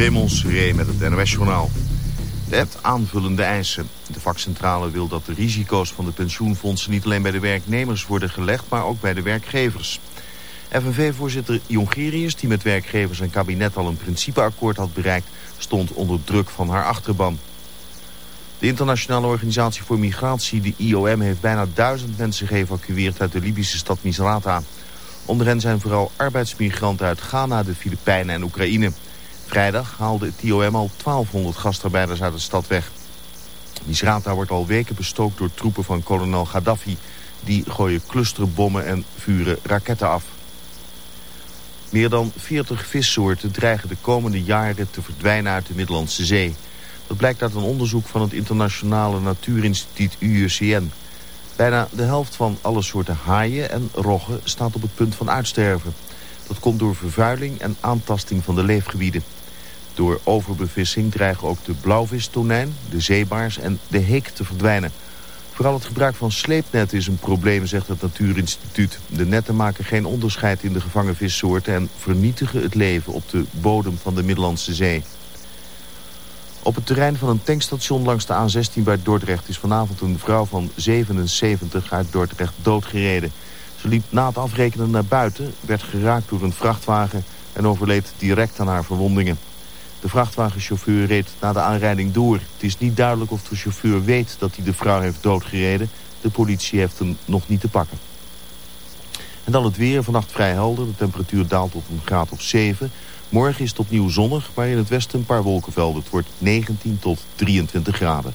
Raymond Seré met het NOS-journaal. Het aanvullende eisen. De vakcentrale wil dat de risico's van de pensioenfondsen niet alleen bij de werknemers worden gelegd, maar ook bij de werkgevers. FNV-voorzitter Jongerius, die met werkgevers en kabinet al een principeakkoord had bereikt, stond onder druk van haar achterban. De internationale organisatie voor migratie, de IOM, heeft bijna duizend mensen geëvacueerd uit de Libische stad Misrata. Onder hen zijn vooral arbeidsmigranten uit Ghana, de Filipijnen en Oekraïne. Vrijdag haalde het IOM al 1200 gastarbeiders uit de stad weg. Misrata wordt al weken bestookt door troepen van kolonel Gaddafi. Die gooien clusterbommen en vuren raketten af. Meer dan 40 vissoorten dreigen de komende jaren te verdwijnen uit de Middellandse Zee. Dat blijkt uit een onderzoek van het internationale natuurinstituut UICN. Bijna de helft van alle soorten haaien en roggen staat op het punt van uitsterven. Dat komt door vervuiling en aantasting van de leefgebieden. Door overbevissing dreigen ook de blauwvistonijn, de zeebaars en de heek te verdwijnen. Vooral het gebruik van sleepnetten is een probleem, zegt het Natuurinstituut. De netten maken geen onderscheid in de gevangen vissoorten... en vernietigen het leven op de bodem van de Middellandse Zee. Op het terrein van een tankstation langs de A16 bij Dordrecht... is vanavond een vrouw van 77 uit Dordrecht doodgereden. Ze liep na het afrekenen naar buiten, werd geraakt door een vrachtwagen... en overleed direct aan haar verwondingen. De vrachtwagenchauffeur reed na de aanrijding door. Het is niet duidelijk of de chauffeur weet dat hij de vrouw heeft doodgereden. De politie heeft hem nog niet te pakken. En dan het weer. Vannacht vrij helder. De temperatuur daalt tot een graad of 7. Morgen is het opnieuw zonnig, maar in het westen een paar wolkenvelden. Het wordt 19 tot 23 graden.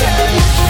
Revolution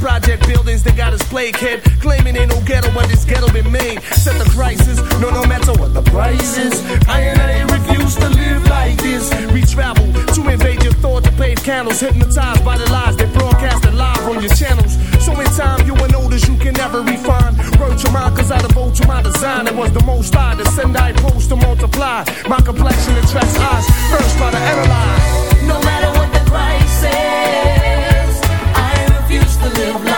Project buildings that got us plague kid. Claiming ain't no ghetto, but this ghetto been made. Set the crisis, no, no matter what the price is. I and I refuse to live like this. We travel to invade your thoughts to pave candles. Hypnotized by the lies they broadcasted live on your channels. So in time, you will notice you can never refine. Word to mine, cause I devote to my design. It was the most I to send, I post to multiply. My complexion attracts eyes, first try to analyze. No matter live life.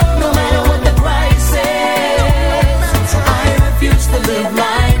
Refuse to live like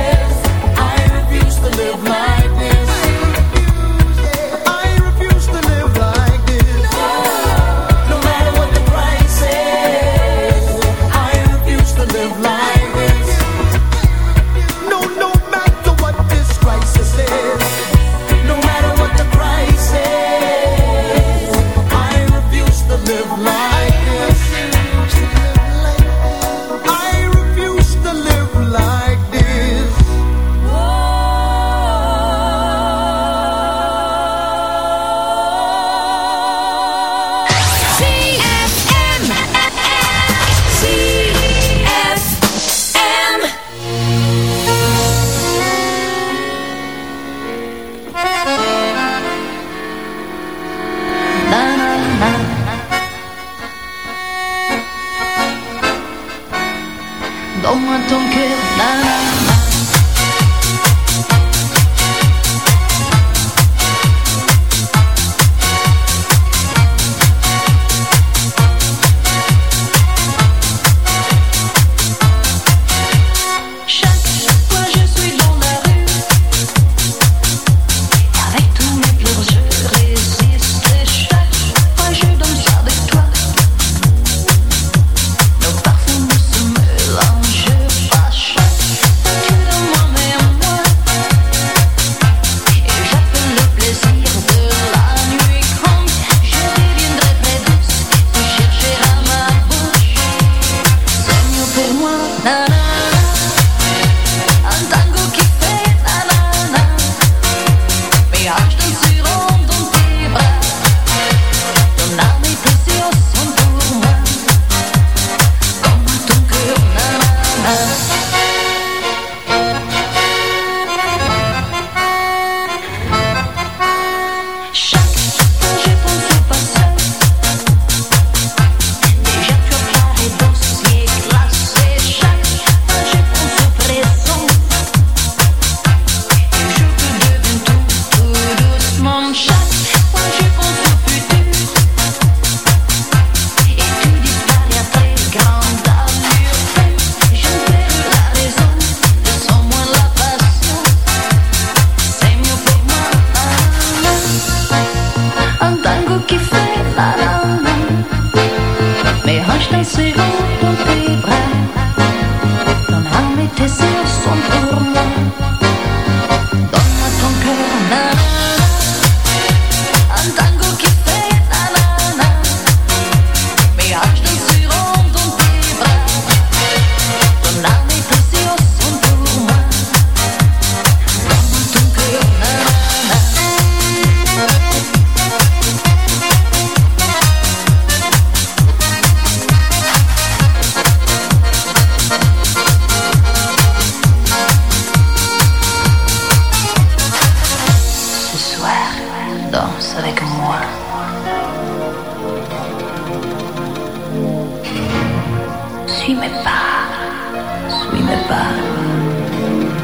Suis-moi pas, suis-moi pas,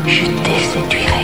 je te séduirai.